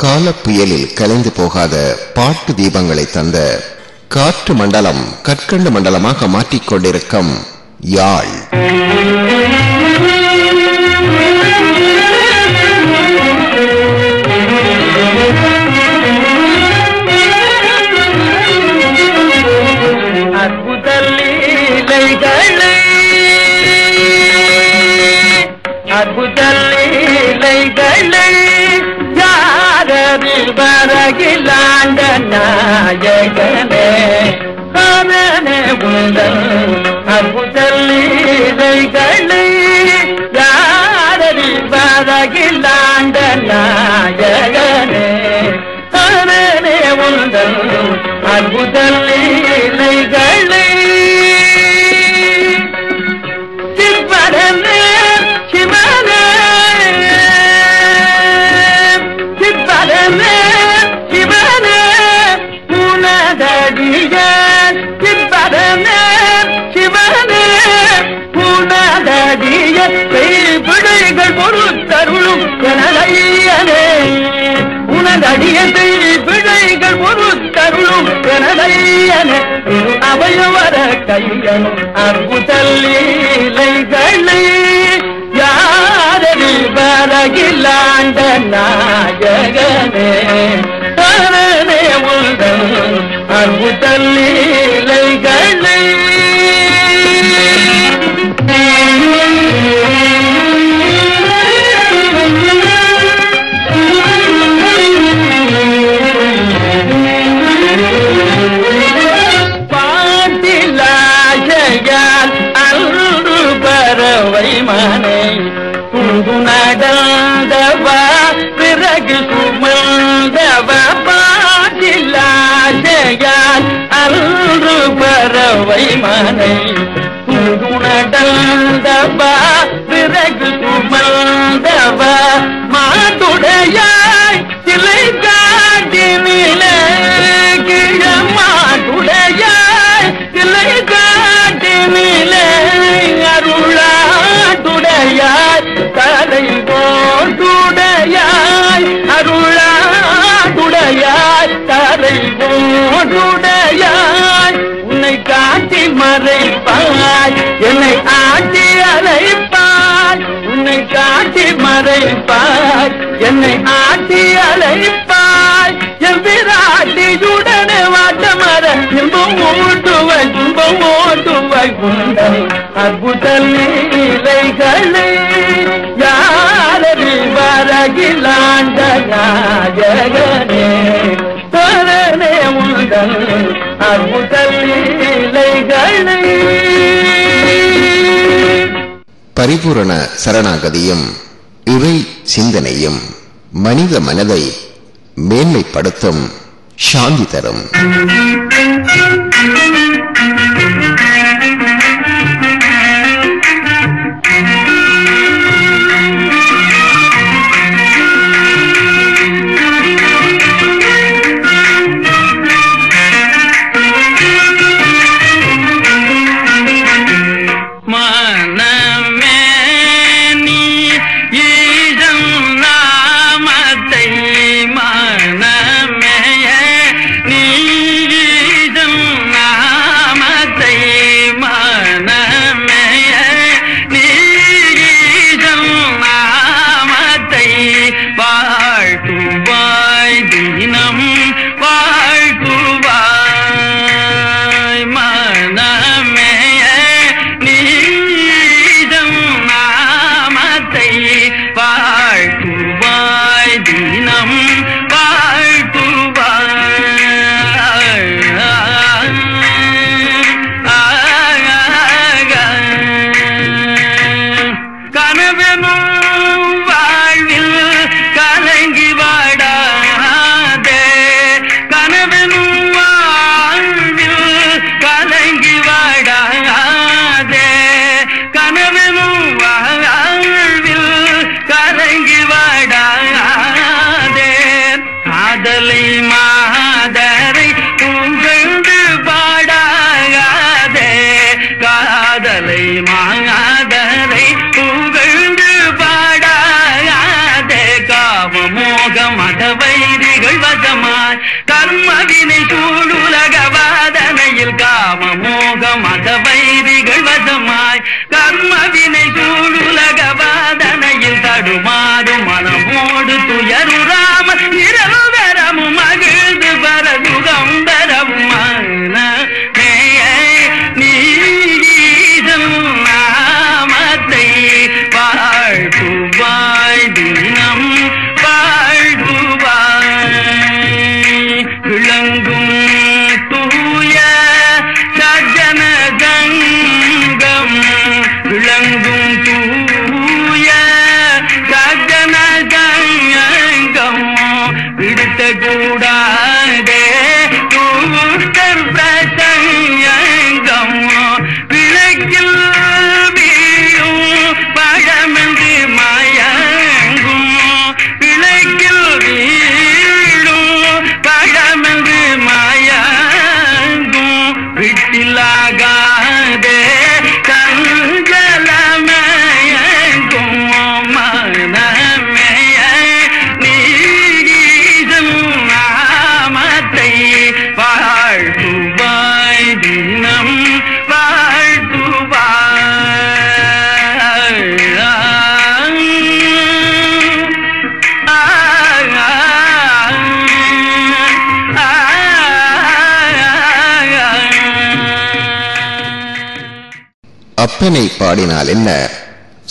கால புயலில் கலைந்து போகாத பாட்டு தீபங்களை தந்த காற்று மண்டலம் கற்கண்டு மண்டலமாக மாற்றிக்கொண்டிருக்கும் யாழ். நாயகனே காரணே உந்தன் அற்புதல் லீலைகளை யாரறில் நாயகனே காரணே உந்தன் அற்புத லீலைகளை உனதடிய பிழைகள் ஒரு தருளும் திரு அவையவர கையன் அற்புதல்லீலைகளை யாரடி வரகிலாண்ட நாயகனே? சரணே உள்ள அற்புதல்லீலைகளை போட்டுடையாய் உன்னை காட்டி மறைப்பாய். என்னை ஆட்டி அழைப்பாய். உன்னை காட்டி மறைப்பாய். என்னை ஆட்டி அழைப்பாய். என் விராட்டியுடனே வாட்டமர இன்பம் ஓட்டுவாய் இன்பம் ஓட்டுவாய். உண்டை அற்புத லீலைகளை யாரடி வரகிலாண்ட நாயகனே. பரிபூரண சரணாகதியும் இறை சிந்தனையும் மனித மனதை மேன்மைப்படுத்தும் சாந்தி தரும்.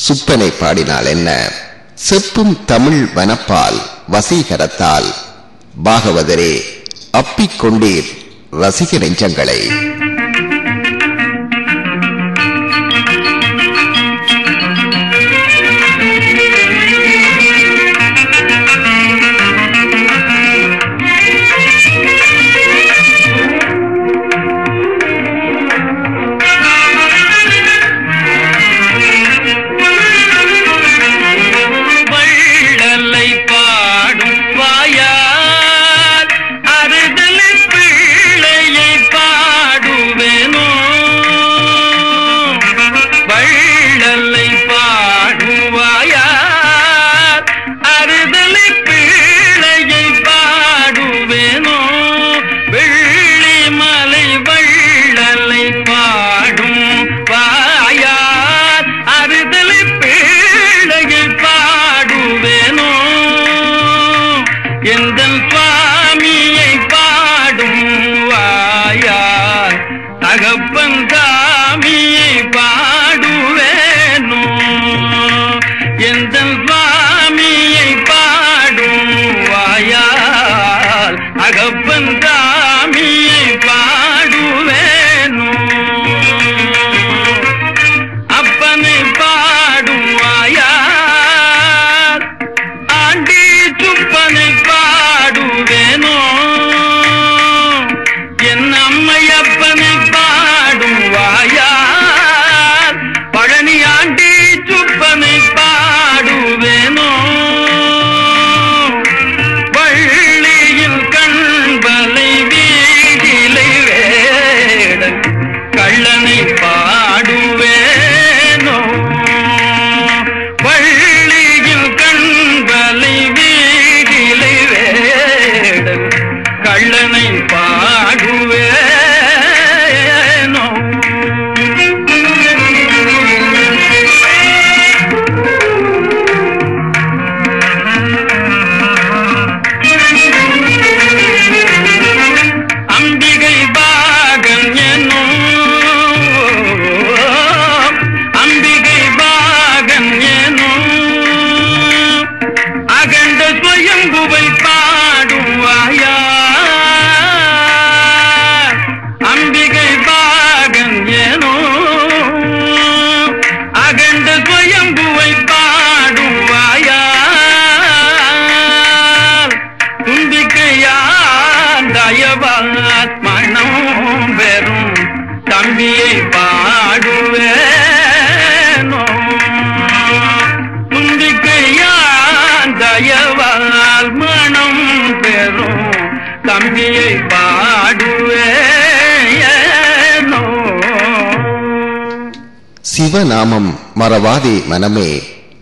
சுப்பனை பாடினால் என்ன? செப்பும் தமிழ் வனப்பால் வசீகரத்தால். பாகவதரே அப்பிக்கொண்டீர் ரசிக நெஞ்சங்களை. கிழமை மனமே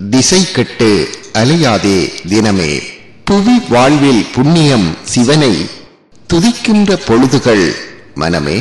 திசை கெட்டு அலையாதே தினமே. புவி வாழ்வில் புண்ணியம் சிவனை துதிக்கின்ற பொழுதுகள் மனமே.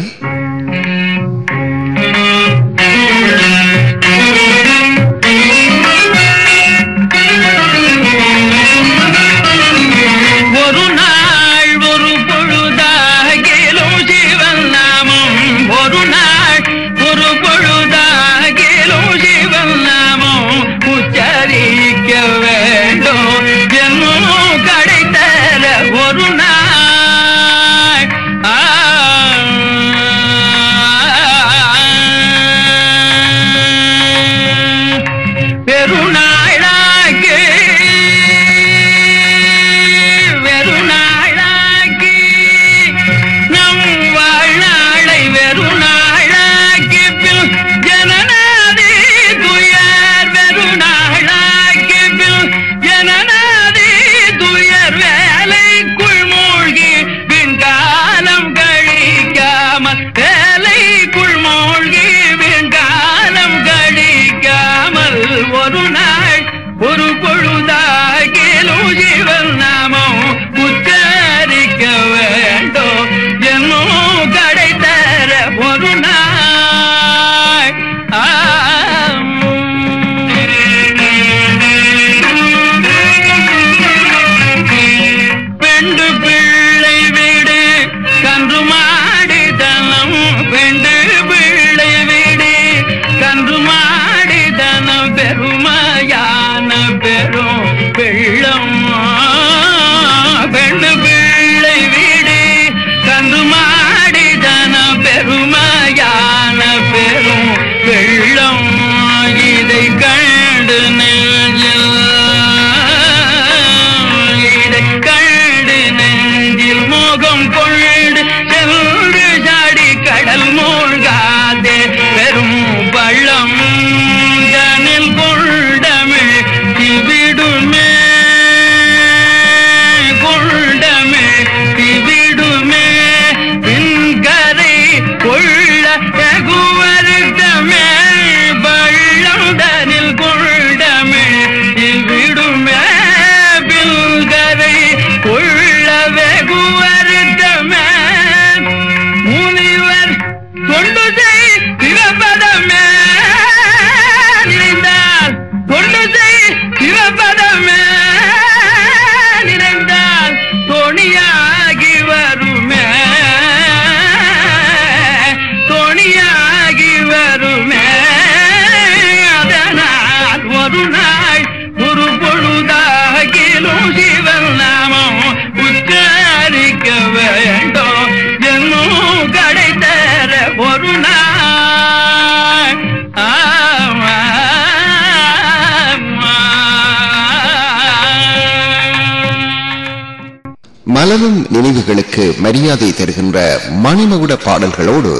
நினைவுகளுக்கு மரியாதை தருகின்ற மணிமகுட பாடல்களோடு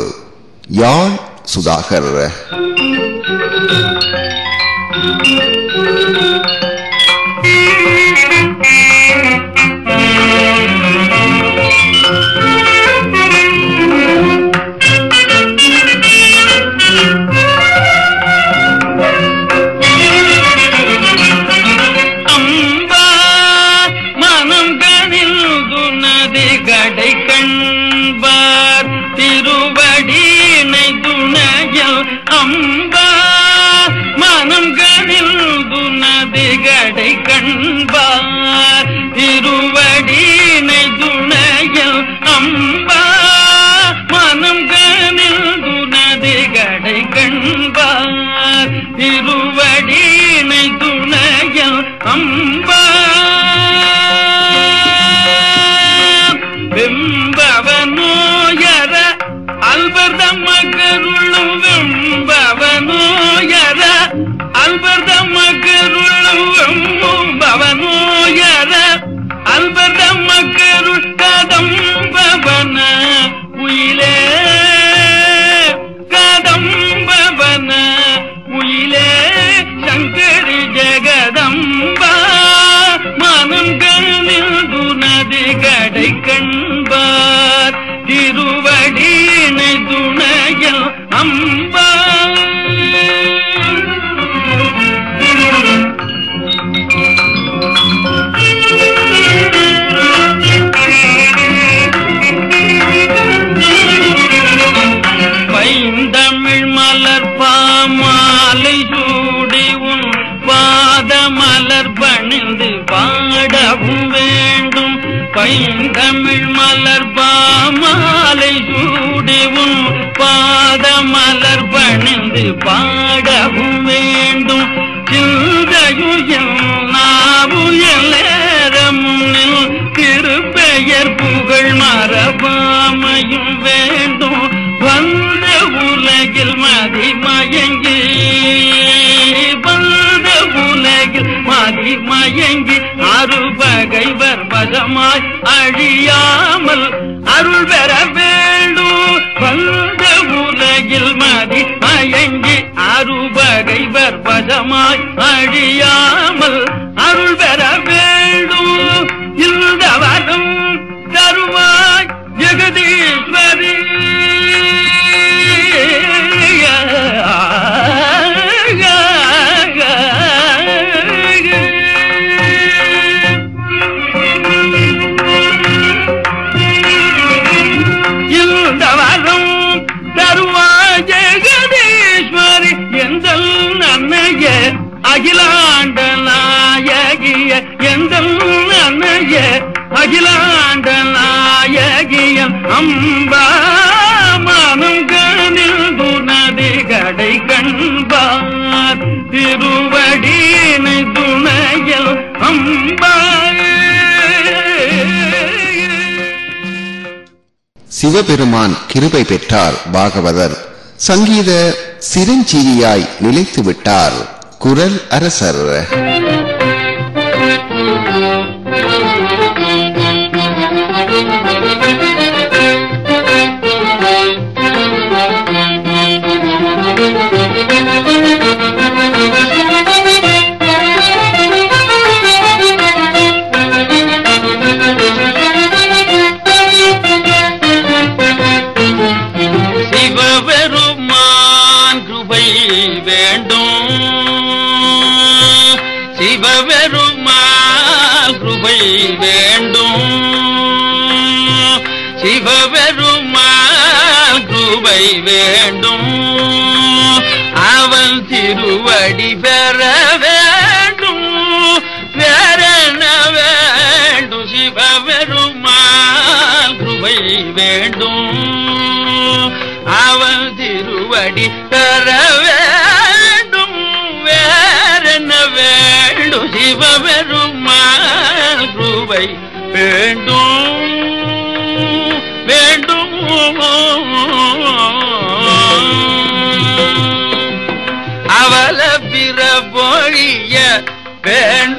யான் சுதாகர் கடை கண்பார் திருவடியினை துணையல் அம்மா வர்வதமாய் அழியாமல் அருள் பெற வேண்டும். வந்த உலகில் மதி மயங்கி அருபகைவர் வர்வதமாய் அழியாமல் அருள் பெற அகிலாண்ட நாயகியம் அம்பா மனம் கனில் துணதி கடை கண்பார். திருவடியினை துணையல் அம்பா. சிவபெருமான் கிருபை பெற்றார் பாகவதர். சங்கீத சிரஞ்சீவியாய் நிலைத்து விட்டார் குரல் அரசர். வேண்டும். வேண்டும்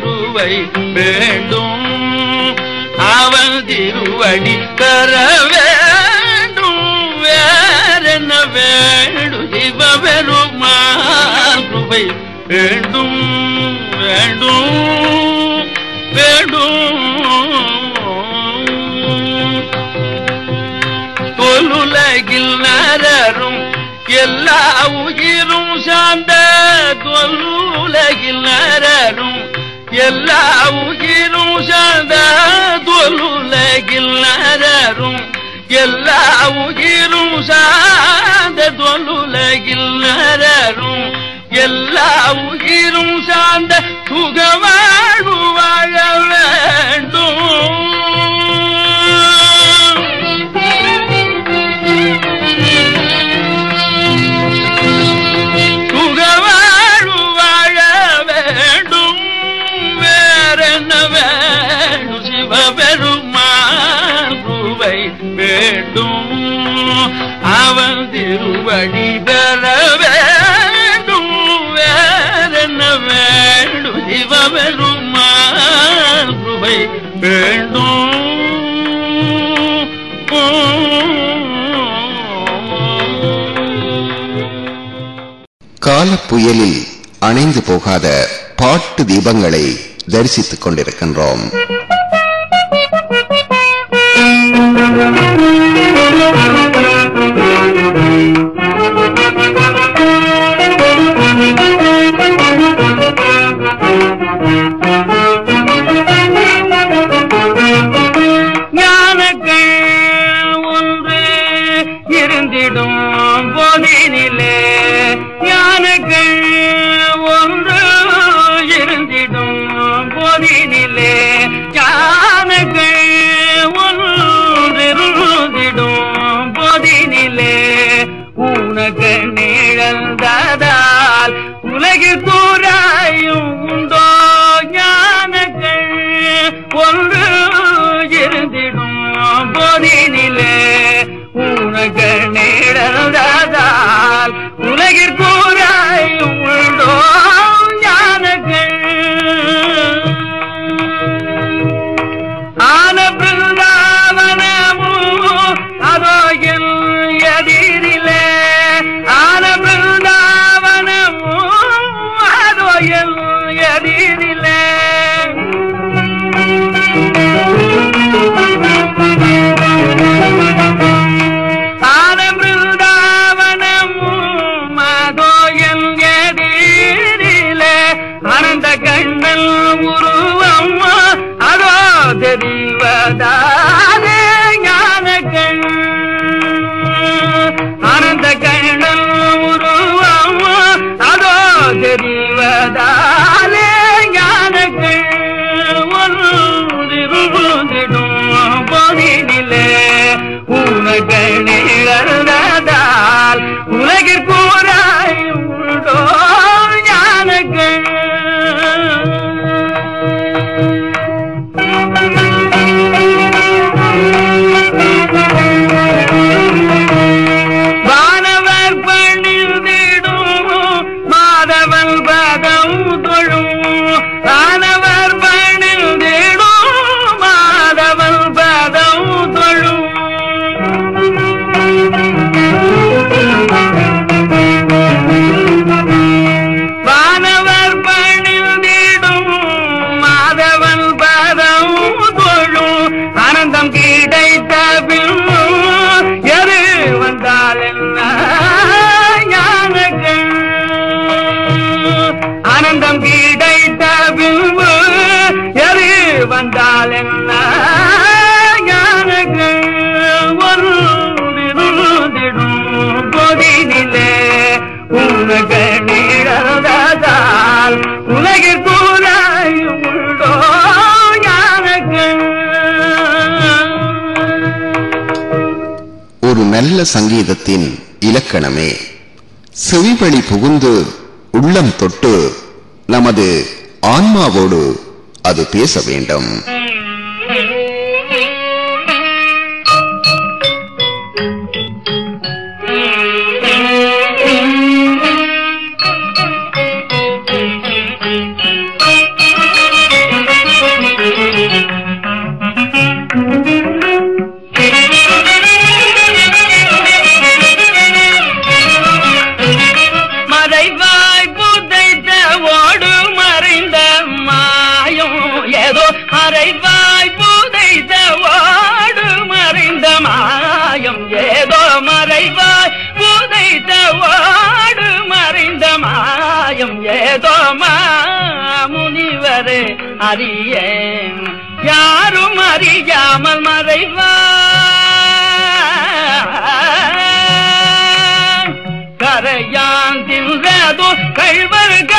குவை வேண்டும். அவன் திருவடி தர வேண்டும். வேறென்ன வேண்டும் சிவ பெருமாள் குவை வேண்டும். வேண்டும். வேண்டும். எல்லா உயிரும் சார்ந்த தொல்லுலகில் நரரும் எல்லா உயிரும் சார்ந்த தொல்லுலகில் நரரும் எல்லா உயிரும் சார்ந்த தொல்லுலகில் நரரும் எல்லா உயிரும் சார்ந்த சுகவாழ்வு வாழ வேண்டும். வழிதர வேண்டும். வேறென்ன வேண்டும்? சிவபெருமா கிருபை வேண்டும். காலப்புயலில் அணைந்து போகாத பாட்டு தீபங்களை தரிசித்துக் கொண்டிருக்கின்றோம். Thank you. புகுந்து உள்ளம் தொட்டு நமது ஆன்மாவோடு அது பேச வேண்டும். மறைவாய் புதைத்த வாடு மறைந்த மாயம். ஏதோ மறைவாய் புதைத்த வாடு மறைந்த மாயம். ஏதோ மாமுனிவரே அறிய யாரும் அறியாமல் மறைவா கரையான் தின்றதோ கழ்வர்கள்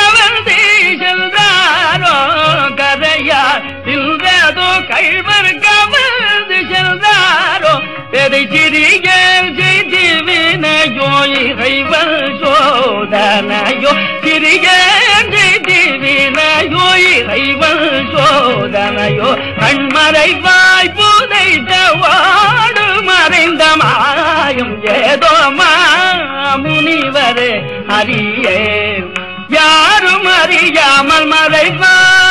கள்வர் கமர்ந்து செல்தாரோ எதை சிறியர் செய்தி வினையோ இறைவன் சோதனையோ? சிறியர் செய்தி வினையோ இறைவன் சோதனையோ? கண்மறை வாய்ப்புதைத்த வாடு மறைந்த மாயம் ஏதோ முனிவரே அறியே யாரும் அறியாமல் மறைவார்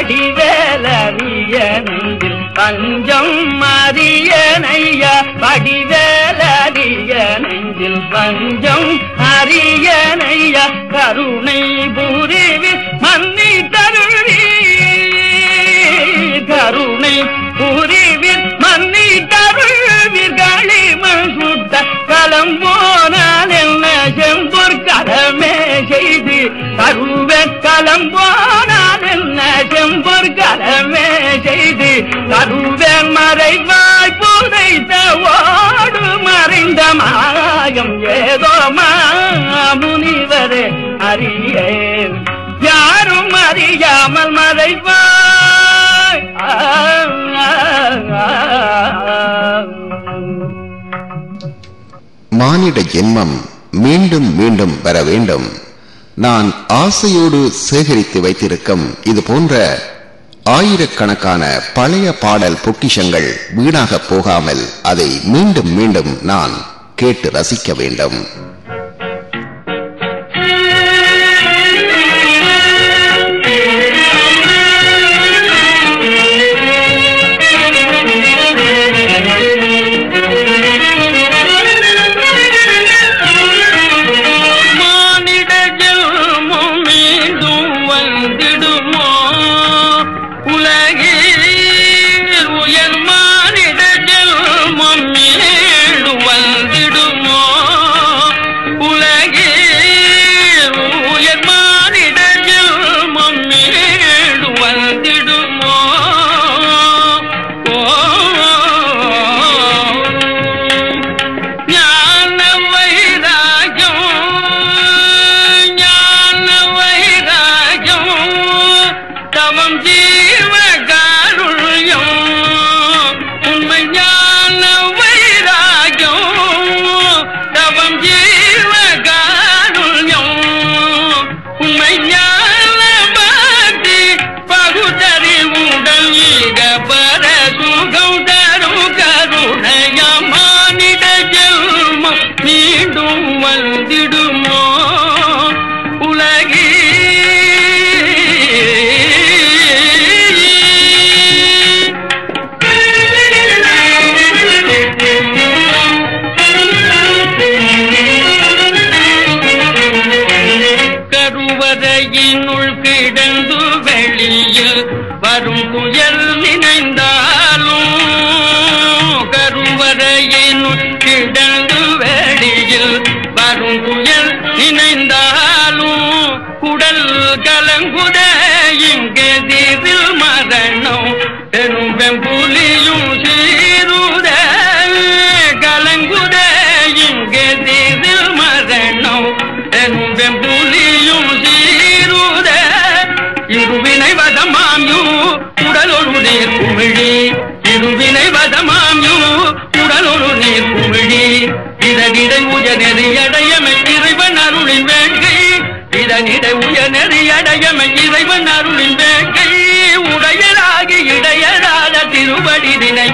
மெய்யாய் வடிவேலறிய நெஞ்சில் பஞ்சம் அறிய நையா வடிவேலறிய நெஞ்சில் பஞ்சம் அரிய நையா கருணை புரிவி மன்னி தருளி கருணை புரிவி மன்னி தருள்வீர் களிமண் சுட்ட களம் போனால் என்ன செம்பொற்கடமே செய்து. தருவ களம் தருவேன் மறைவாய் புதைத்த ஓடு மறைந்த மாயம். ஏதோ முனிவரே அறியேன். யாரும் அறியாமல் மறைவாய். மானிட ஜென்மம் மீண்டும் மீண்டும் வர வேண்டும். நான் ஆசையோடு சேகரித்து வைத்திருக்கும் இது போன்ற ஆயிரக்கணக்கான பழைய பாடல் பொக்கிஷங்கள் வீணாக போகாமல் அதை மீண்டும் மீண்டும் நான் கேட்டு ரசிக்க வேண்டும். Ramji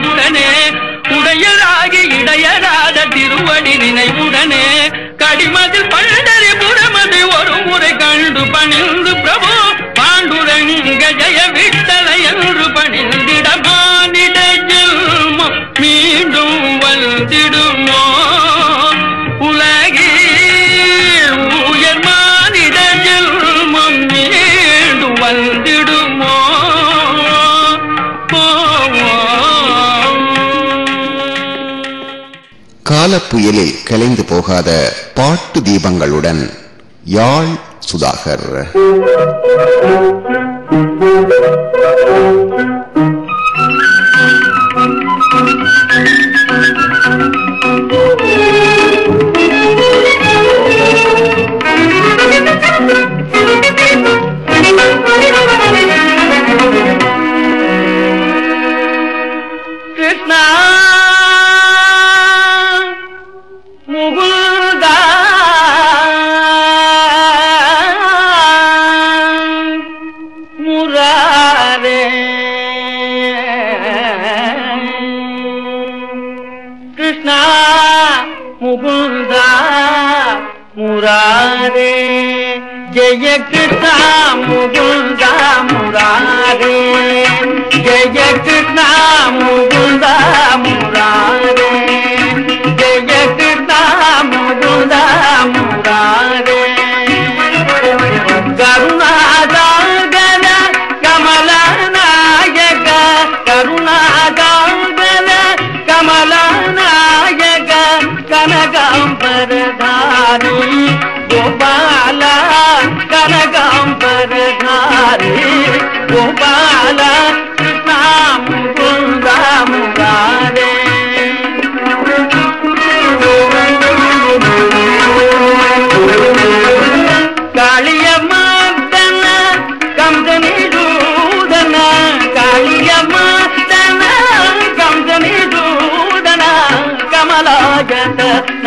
நினைவுடனே உடையராகி இடையராத திருவடி நினைவுடனே கடிமதில் பண்டறி புறமதி ஒரு முறை கண்டு பணிந்து பிரபு பாண்டுரங்க ஜெய விட்டு காலப்புயலில் கலைந்து போகாத பாட்டு தீபங்களுடன் யாழ் சுதாகர்.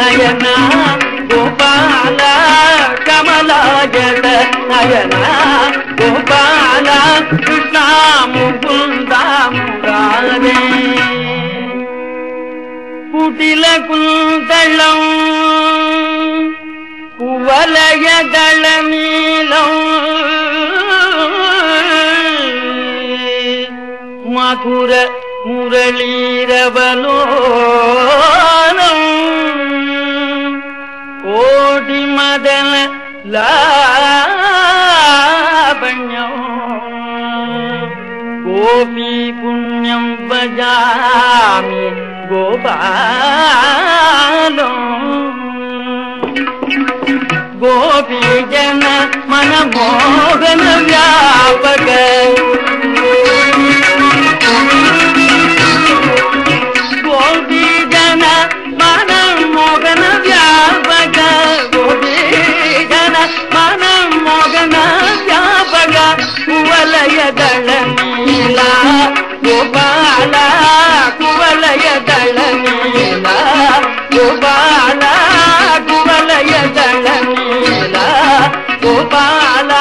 నయనా గోపాల కమలా జడ నయనా గోపాల కృష్ణ ముకుంద మురారే కుటిల కుందళం కువలయ దళ నీలం மதுர முரளீரவலோனம் கோடி மதன லாபண்யம் கோபி புண்ணியம் பஜாமி கோபாலம் கோபி ஜன மனமோகன வியாபக ಗೋಪಾಲ ಕುವಲಯ ದಳಮೀಲ ಗೋಪಾಲ ಕುವಲಯ ದಳಮೀಲ ಗೋಪಾಲ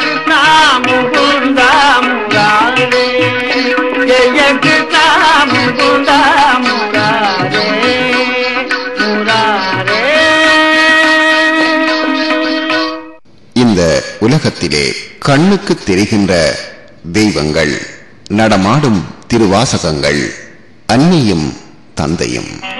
ಕೃಷ್ಣ ಮುಕುಂದ ಮುರಾರೇ ಜಯ ಕೃಷ್ಣ ಮುಕುಂದ ಮುರಾರೇ ಮುರಾರೇ இந்த உலகத்திலே கண்ணுக்கு தெரிகின்ற தெய்வங்கள் நடமாடும் திருவாசகங்கள் அன்னியும் தந்தையும்.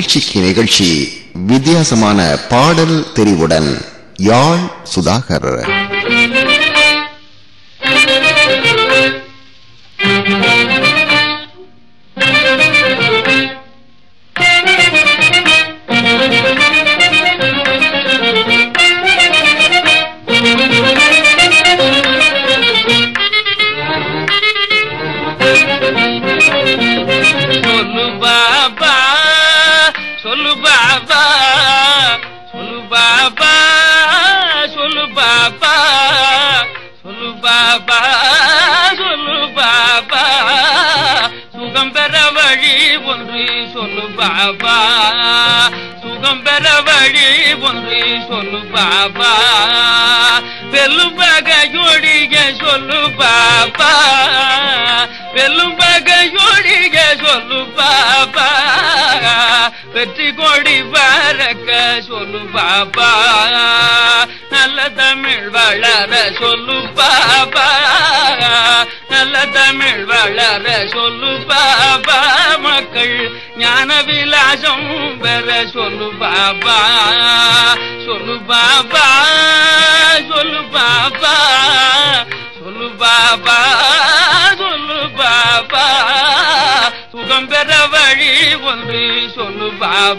நிகழ்ச்சிக்கு நிகழ்ச்சி வித்தியாசமான பாடல் தெரிவுடன் யாழ் சுதாகர்.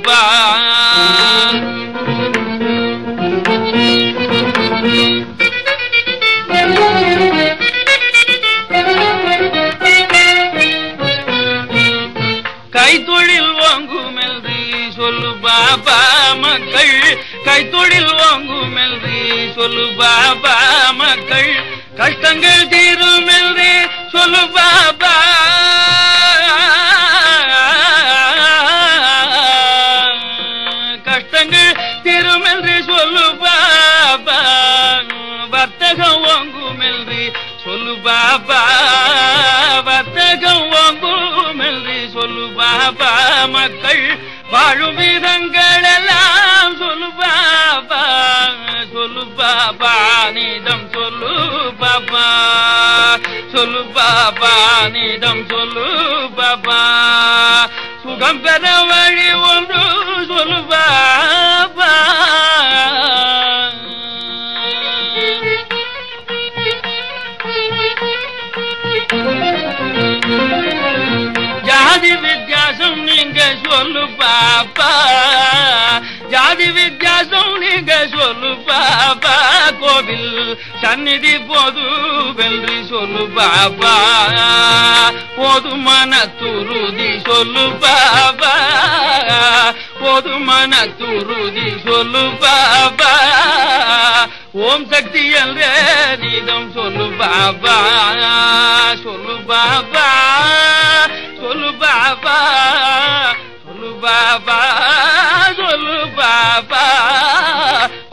பாபா கைத்தொழில் வாங்கும் என்று சொல்லு பாபா மக்கள். கைத்தொழில் வாங்கும் என்று சொல்லு பாபா மக்கள். கஷ்டங்கள் தீரும் என்று சொல்லு பாபா பெற வழி ஒன்று சொல்லு ஜாதி வித்தியாசம் நீங்க சொல்லு பாப்பா. ஜாதி வித்தியாசம் நீங்க சொல்லு பாப்பா. கோவில் சந்நிதி போது வென்று சொல்லு பாப்பா. போதுமான துருதி சொல்லு பாபா போதுமான துருதி சொல்லு பாபா ஓம் சக்தி என்ற சொல்லு பாபா சொல்லு பாபா சொல்லு பாபா சொல்லு பாபா சொல்லு பாபா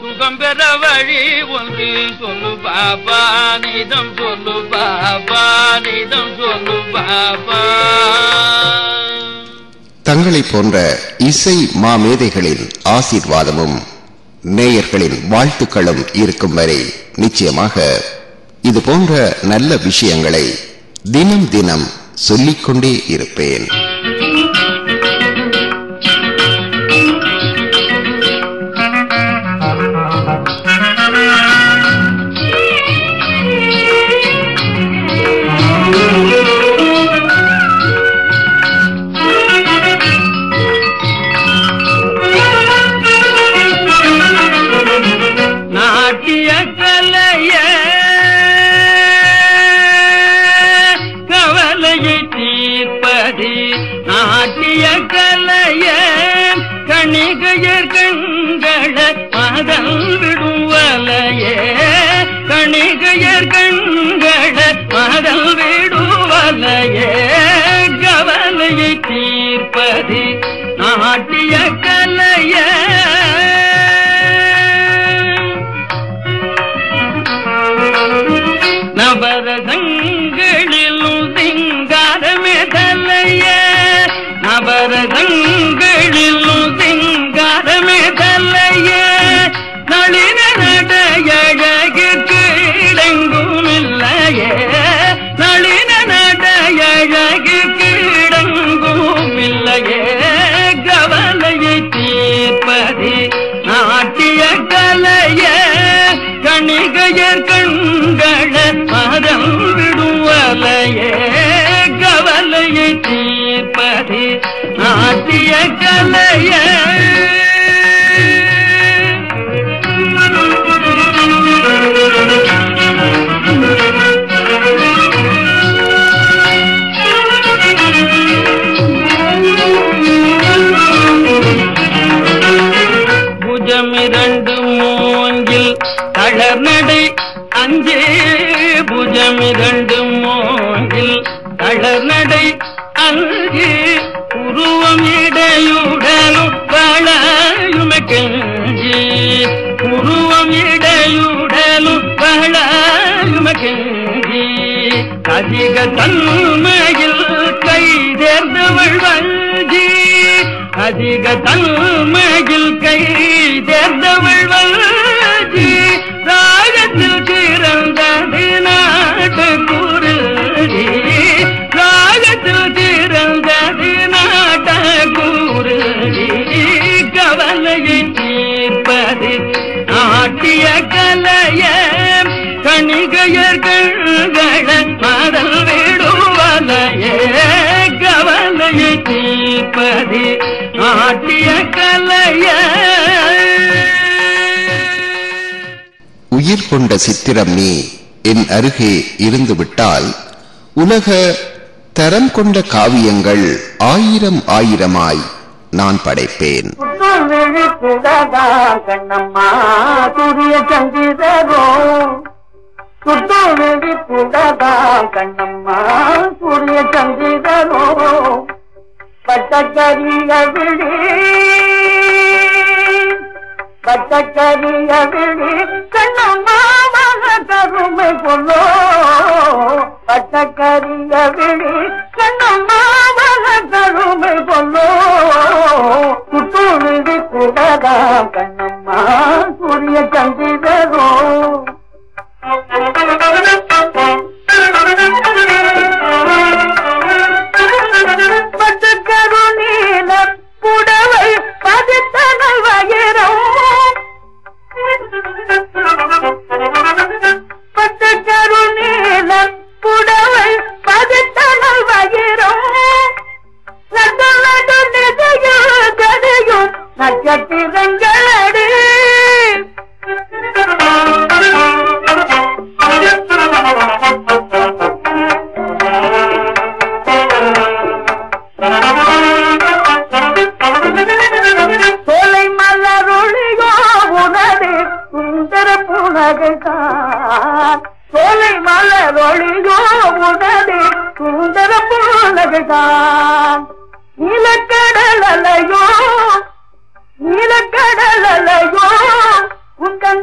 சுகம் பெற வழி ஒன்று சொல்லு பாபா நீதம் சொல்லு பாபா நீதம் சொல்லு பாபா தங்களை போன்ற இசை மாமேதைகளின் ஆசீர்வாதமும் நேயர்களின் வாழ்த்துக்களும் இருக்கும் வரை நிச்சயமாக இது போன்ற நல்ல விஷயங்களை தினம் தினம் சொல்லிக்கொண்டே இருப்பேன். கலையே தீர்ப்பது நாட்டிய கலைய உயிர் கொண்ட சித்திரம் நீ என் அருகே இருந்து விட்டால் உலக தரம் கொண்ட காவியங்கள் ஆயிரம் ஆயிரமாய் நான் படைப்பேன். கண்ணம்மா சூரிய சந்திரரோ விழிப்புடதா கண்ணம்மா சூரிய சந்திரரோ பட்டக்கரிய விழி பட்டக்கரிய விழி கண்ணம்மாவாக கருமை கொல்லோ பட்டக்கரிய விழி கண்ணம்மாவாக கருமை கொல்லோ சுட்டு விழிப்புடதா கண்ணம்மா சூரிய சந்திரரோ நட்சத்திரங்களடி. சோலை மலரொழியோ உனது சுந்தர புனகைதான் சோலை மலரொழியோ உனது சுந்தர புனகைதான்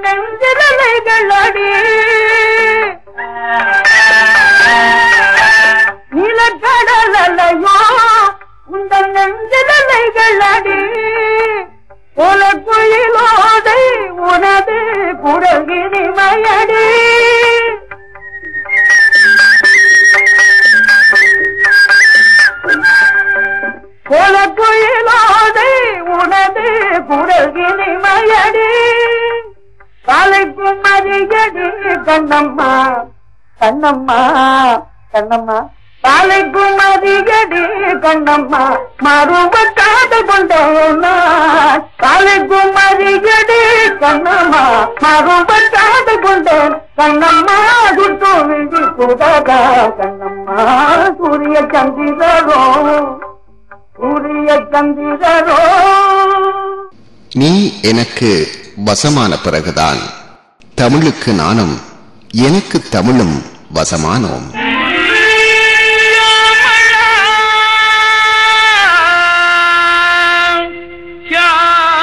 நெஞ்சிரலைகள் அடி நீலக்கடல் அலையோ உங்கள் நெஞ்சிரலைகள் அடி உல குயிலோதை உனது குடகிரிமையடி உல குயிலோதை உனது குடகிரிமையடி காலைக்கும் கண்ணம்மா கண்ணம்மா கண்ணம்மா. காலைக்கும் மதியடி கண்ணம்மா மறுப காது கொண்டேனா காலைக்கும் மதியடி கண்ணம்மா மறுப காதல் கொண்டேன் கண்ணம்மா சுட்டு விழி குதகா. கண்ணம்மா சூரிய சந்திரரோ சூரிய சந்திரரோ. நீ எனக்கு வசமான பிறகுதான். தமிழுக்கு நானும் எனக்கு தமிழும் வசமானோம்.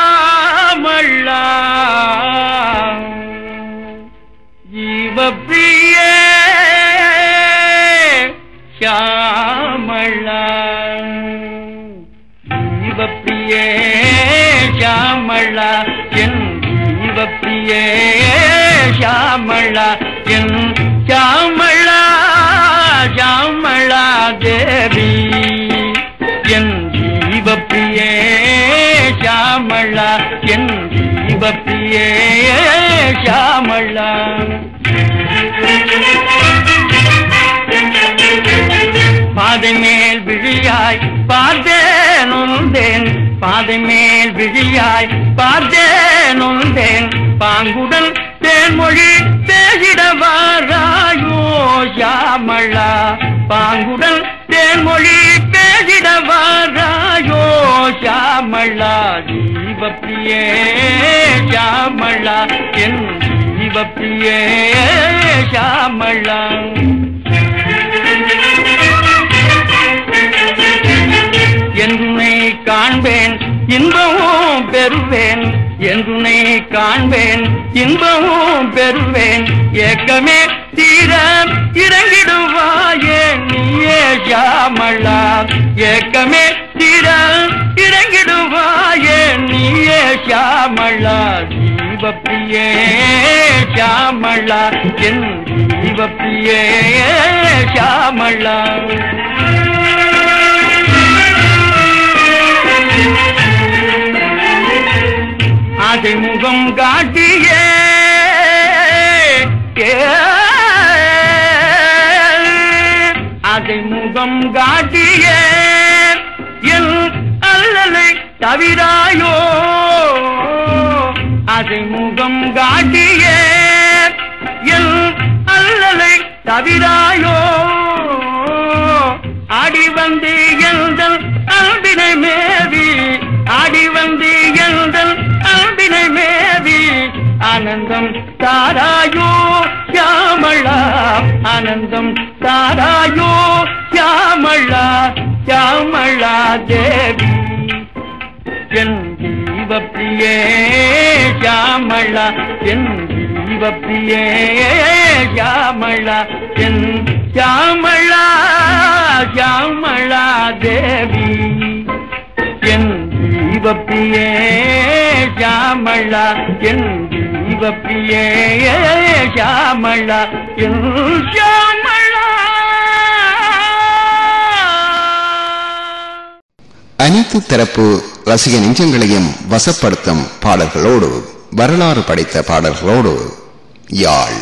ஷியாமளா ஜீவப்பிரிய ஷியாமளா ஜீவப்பிரிய ஷியாமளா என் ஜீவப்பிரிய. ಶ್ಯಾಮಳ ಎನ್ ಶ್ಯಾಮಳ ಶ್ಯಾಮಳ ದೇವಿ ಎನ್ ಜೀವಪ್ರಿಯೇ ಶ್ಯಾಮಳ ಎನ್ ಜೀವಪ್ರಿಯೇ ಶ್ಯಾಮಳ பாதை மேல் விழியாய் பார்த்தேன் உந்தேன் பாதை மேல் விழியாய் பார்த்தேன் பாங்குடன் தேன்மொழி பேசிட வாராயோ ஷாமளா பாங்குடன் தேன்மொழி பேசிட வாராயோ ஷாமளா ஜீவப்பிரியே ஷாமளா என் ஜீவப்பிரியே ஷாமளா என்னை காண்பேன் இன்பமும் பெறுவேன். என்றுனை காண்பேன் இன்பமும் பெறுவேன். ஏக்கமே தீர இறங்கிடுவாயே நீயே ஜாமளா ஏக்கமே தீர இறங்கிடுவாயே நீயே ஜாமளா தீபப்பியே ஜாமளா என் தீபப்பியே ஜாமளா ஆசை முகம் காட்டியே. ஆசை முகம் காட்டியே. என் அல்லலை தவிராயோ. ஆசை முகம் காட்டியே. என் அல்லலை தவிராயோ. ஆடி வந்து எந்த அன்பினை மேவி ஆடி வந்து ஆனந்தம் தாராயோ ஷியாமளா ஆனந்தம் தாராயோ ஷியாமளா ஷியாமளா தேவி. என் ஜீவப்பிரியே ஷியாமளா என் ஜீவப்பிரியே ஷியாமளா என் ஷியாமளா ஷியாமளா தேவி. என் ஜீவப்பிரியே ஷியாமளா என் ஜீவப்பிரியே ஷியாமளா என் அனைத்து தரப்பு ரசிக நெஞ்சங்களையும் வசப்படுத்தும் பாடல்களோடு வரலாறு படைத்த பாடல்களோடு யாழ்.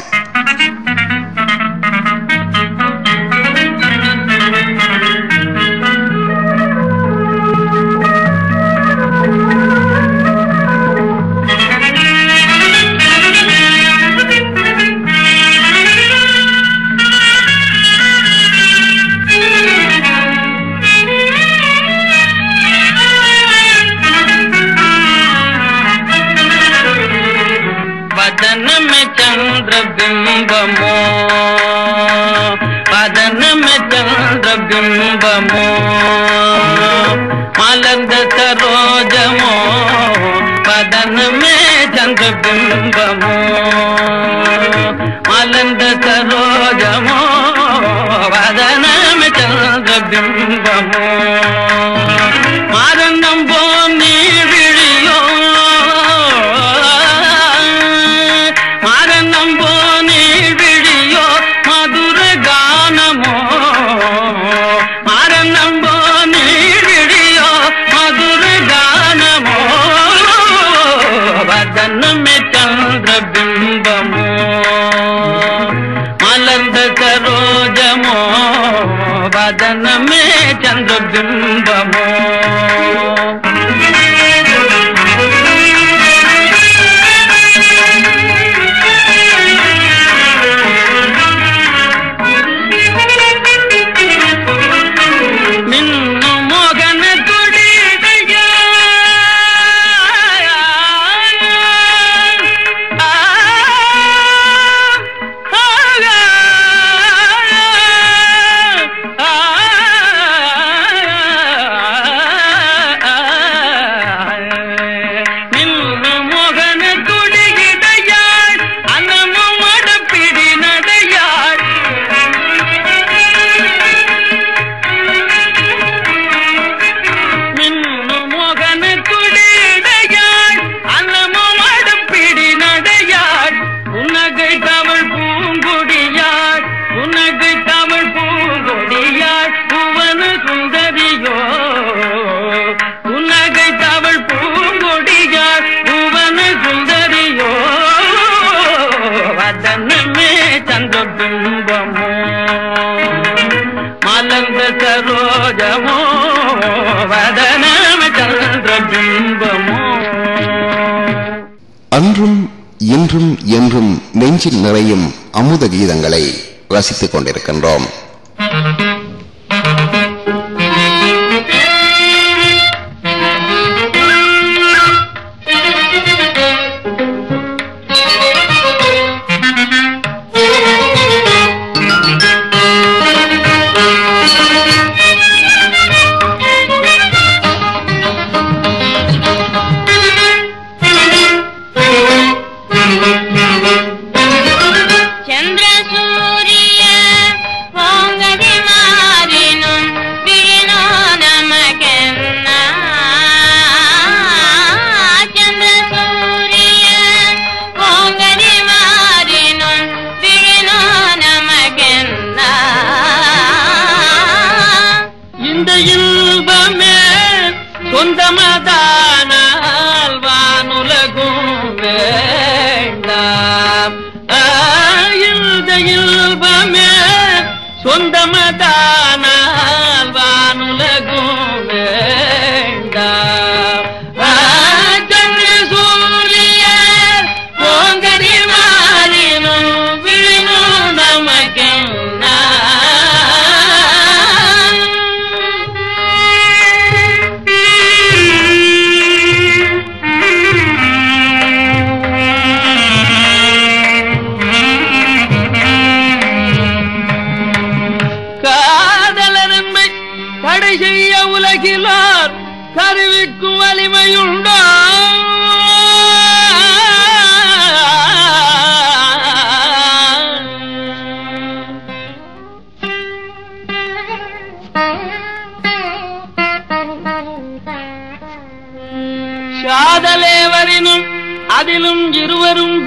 அன்றும் இன்றும் என்றும் நெஞ்சில் நிறையும் அமுத கீதங்களை ரசித்துக் கொண்டிருக்கின்றோம்.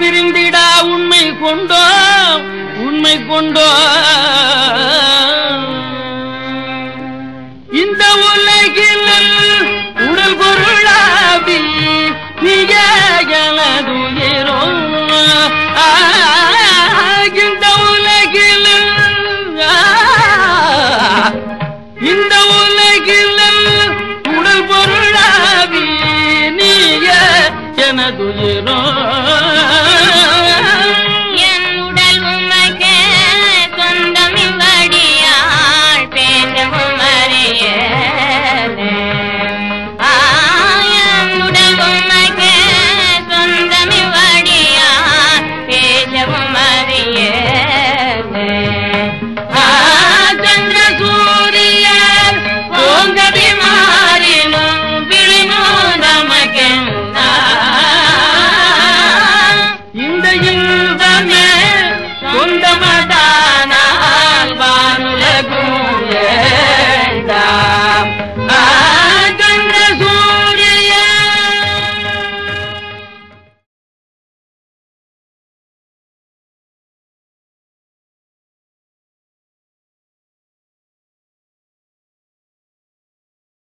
விரும்பிடா உண்மை கொண்டோம் உண்மை கொண்டோ